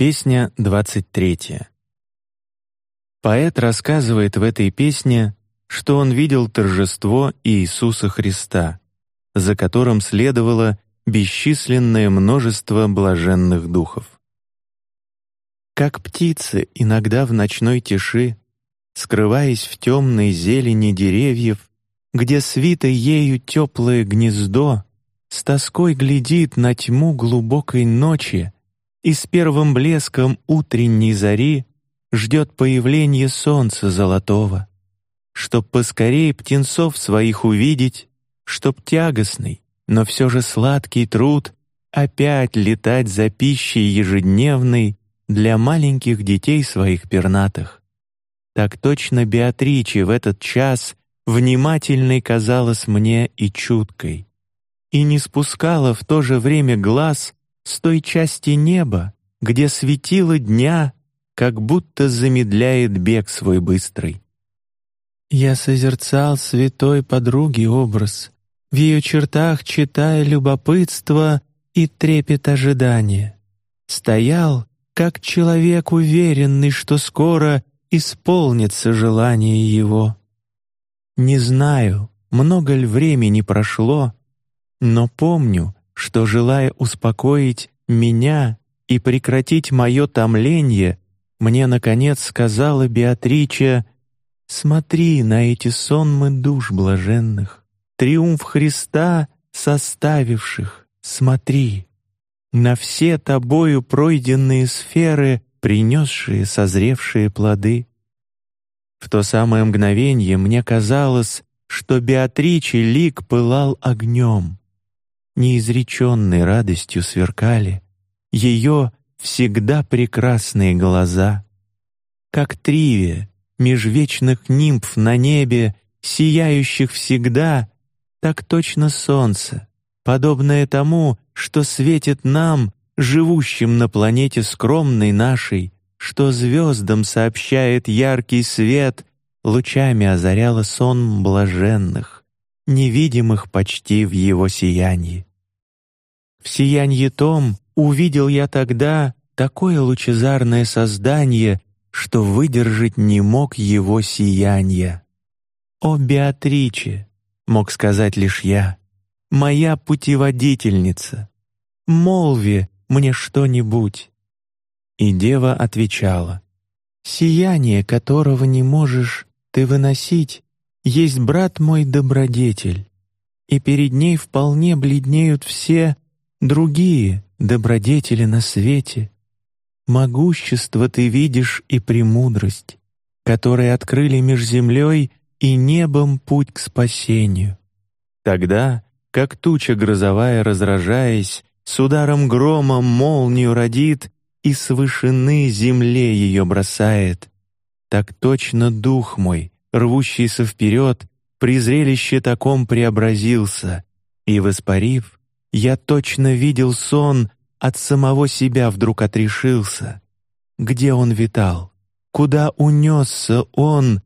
Песня двадцать третья. Поэт рассказывает в этой песне, что он видел торжество Иисуса Христа, за которым следовало бесчисленное множество блаженных духов. Как птицы иногда в ночной тиши, скрываясь в темной зелени деревьев, где свито ею теплое гнездо, с тоской глядит на тьму глубокой ночи и с первым блеском утренней зари ждет появления солнца золотого, чтоб поскорей птенцов своих увидеть, чтоб тягостный, но все же сладкий труд опять летать за пищей ежедневной для маленьких детей своих пернатых. Так точно Беатриче в этот час внимательной казалась мне и чуткой, и не спускала в то же время глаз с той части неба, где светило дня, как будто замедляет бег свой быстрый. Я созерцал святой подруги образ, в ее чертах читая любопытство и трепет ожидания. Стоял, как человек уверенный, что скоро исполнится желание его. Не знаю, много ли времени прошло, но помню, что желая успокоить меня и прекратить мое томление, мне наконец сказала Беатрича: "Смотри на эти сонмы душ блаженных, триумф Христа составивших. Смотри на все тобою пройденные сферы, принесшие созревшие плоды. В то самое мгновение мне казалось, что Беатриче лик пылал огнем, неизреченной радостью сверкали ее всегда прекрасные глаза, как тривия меж вечных нимф на небе, сияющих всегда, так точно солнце, подобное тому, что светит нам, живущим на планете скромной нашей, что звездам сообщает яркий свет, лучами озаряло сон блаженных, невидимых почти в его сиянии. В сиянии том увидел я тогда такое лучезарное создание, что выдержать не мог его сияние. О Беатриче, мог сказать лишь я, моя путеводительница, молви мне что-нибудь. И дева отвечала: сияние, которого не можешь ты выносить, есть брат мой добродетель, и перед ней вполне бледнеют все другие добродетели на свете. Могущество ты видишь и премудрость, которые открыли меж землей и небом путь к спасению. Тогда, как туча грозовая разражаясь, с ударом грома молнию родит и с вышины земле ее бросает, так точно дух мой, рвущийся вперед, при зрелище таком преобразился и воспарив, я точно видел сон, от самого себя вдруг отрешился. Где он витал, куда унесся он,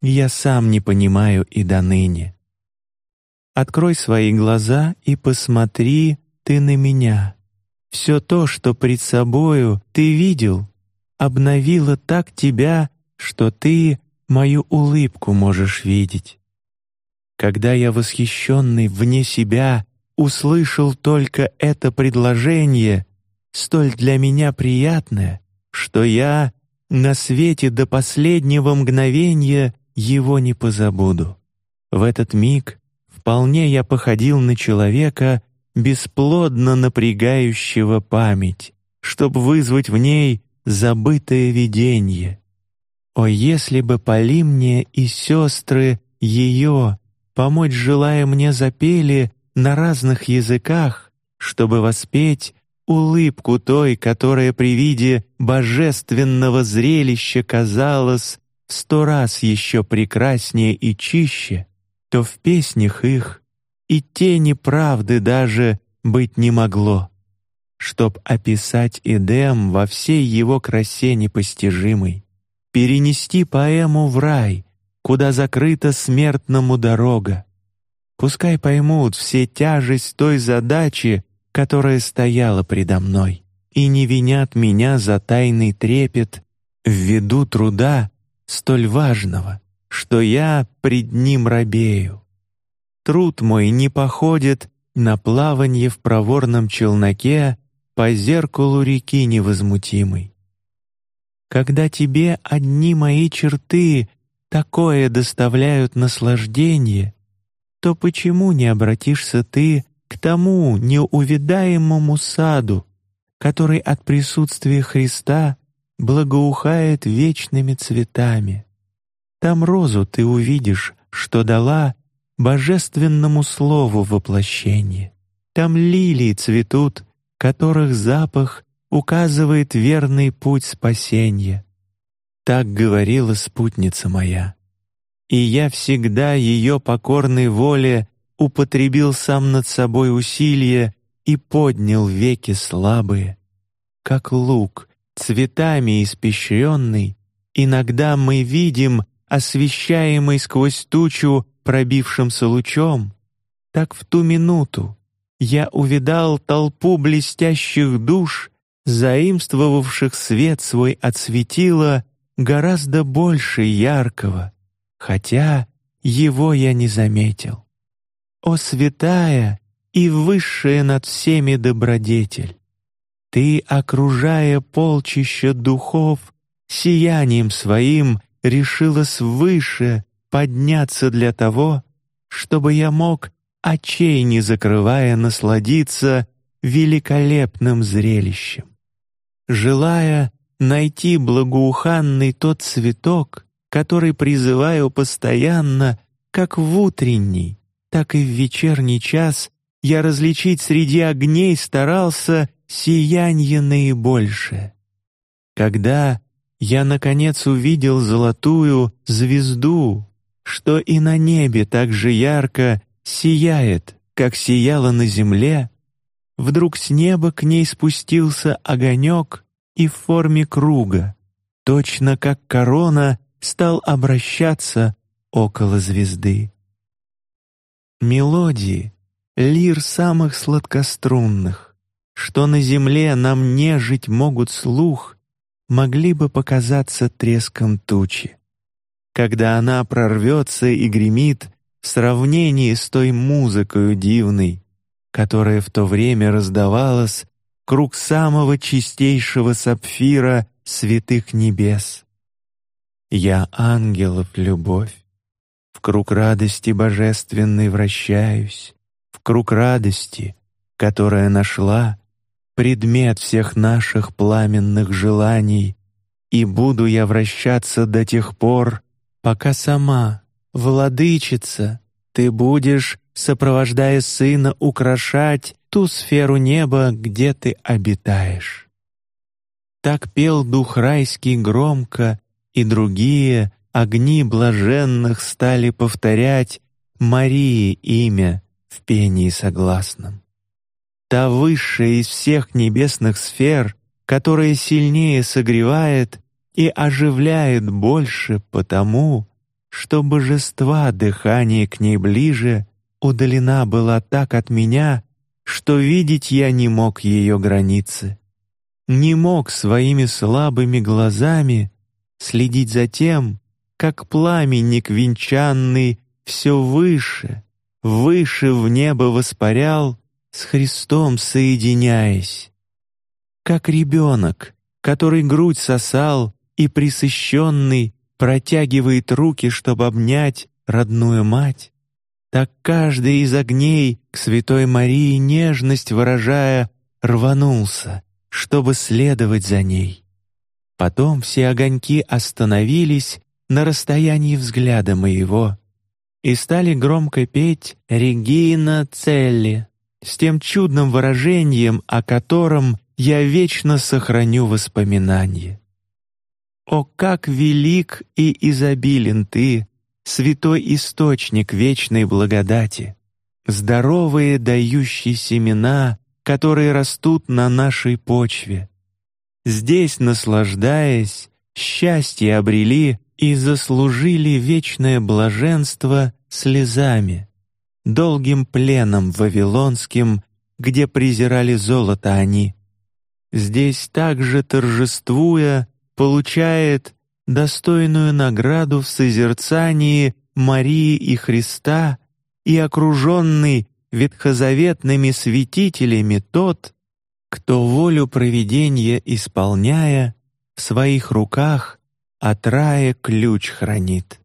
я сам не понимаю и до ныне. Открой свои глаза и посмотри ты на меня. Все то, что пред собою ты видел, обновило так тебя, что ты мою улыбку можешь видеть. Когда я восхищенный вне себя услышал только это предложение, столь для меня приятное, что я на свете до последнего мгновения его не позабуду. В этот миг вполне я походил на человека, бесплодно напрягающего память, чтобы вызвать в ней забытое видение. О, если бы поли мне и сестры ее помочь желая мне запели на разных языках, чтобы воспеть улыбку той, которая при виде божественного зрелища казалась сто раз еще прекраснее и чище, то в песнях их и тени правды даже быть не могло, чтоб описать Эдем во всей его красе непостижимой, перенести поэму в рай, куда закрыта смертному дорога, Пускай поймут все тяжесть той задачи, которая стояла предо мной, и не винят меня за тайный трепет в виду труда столь важного, что я пред ним робею. Труд мой не походит на плаванье в проворном челноке по зеркалу реки невозмутимой. Когда тебе одни мои черты такое доставляют наслаждение, то почему не обратишься ты к тому неувидаемому саду, который от присутствия Христа благоухает вечными цветами? Там розу ты увидишь, что дала божественному слову воплощение. Там лилии цветут, которых запах указывает верный путь спасения. Так говорила спутница моя, и я всегда ее покорной воле употребил сам над собой усилие и поднял веки слабые, как лук цветами испещренный. Иногда мы видим освещаемый сквозь тучу пробившимся лучом, так в ту минуту я увидал толпу блестящих душ, заимствовавших свет свой от светила гораздо больше яркого, хотя его я не заметил. О святая и высшая над всеми добродетель, ты, окружая полчища духов, сиянием своим решила свыше подняться для того, чтобы я мог, очей не закрывая, насладиться великолепным зрелищем. Желая найти благоуханный тот цветок, который призываю постоянно, как в утренний, так и в вечерний час, я различить среди огней старался сиянье наибольшее. Когда я наконец увидел золотую звезду, что и на небе так же ярко сияет, как сияла на земле, вдруг с неба к ней спустился огонек и в форме круга, точно как корона стал обращаться около звезды. Мелодии, лир самых сладкострунных, что на земле нам нежить могут слух, могли бы показаться треском тучи. Когда она прорвется и гремит в сравнении с той музыкой дивной, которая в то время раздавалась круг самого чистейшего сапфира святых небес. Я ангелов любовь, в круг радости божественной вращаюсь, в круг радости, которая нашла предмет всех наших пламенных желаний, и буду я вращаться до тех пор, пока сама, владычица, ты будешь, сопровождая сына, украшать ту сферу неба, где ты обитаешь. Так пел дух райский громко, и другие огни блаженных стали повторять Марии имя в пении согласном. Та высшая из всех небесных сфер, которая сильнее согревает и оживляет больше, потому что божества дыхание к ней ближе удалена была так от меня, что видеть я не мог ее границы, не мог своими слабыми глазами следить за тем, как пламенник венчанный все выше, выше в небо воспарял с Христом соединяясь, как ребенок, который грудь сосал и присыщенный протягивает руки, чтобы обнять родную мать, так каждый из огней к святой Марии нежность выражая рванулся, чтобы следовать за ней. Потом все огоньки остановились на расстоянии взгляда моего и стали громко петь «Регина Целли», с тем чудным выражением, о котором я вечно сохраню воспоминание. О, как велик и изобилен ты, святой источник вечной благодати, здоровые дающие семена, которые растут на нашей почве. Здесь, наслаждаясь, счастье обрели и заслужили вечное блаженство слезами долгим пленом вавилонским, где презирали золото они. здесь также торжествуя получает достойную награду в созерцании Марии и Христа и окруженный ветхозаветными святителями тот, кто волю провидения исполняя в своих руках от рая ключ хранит.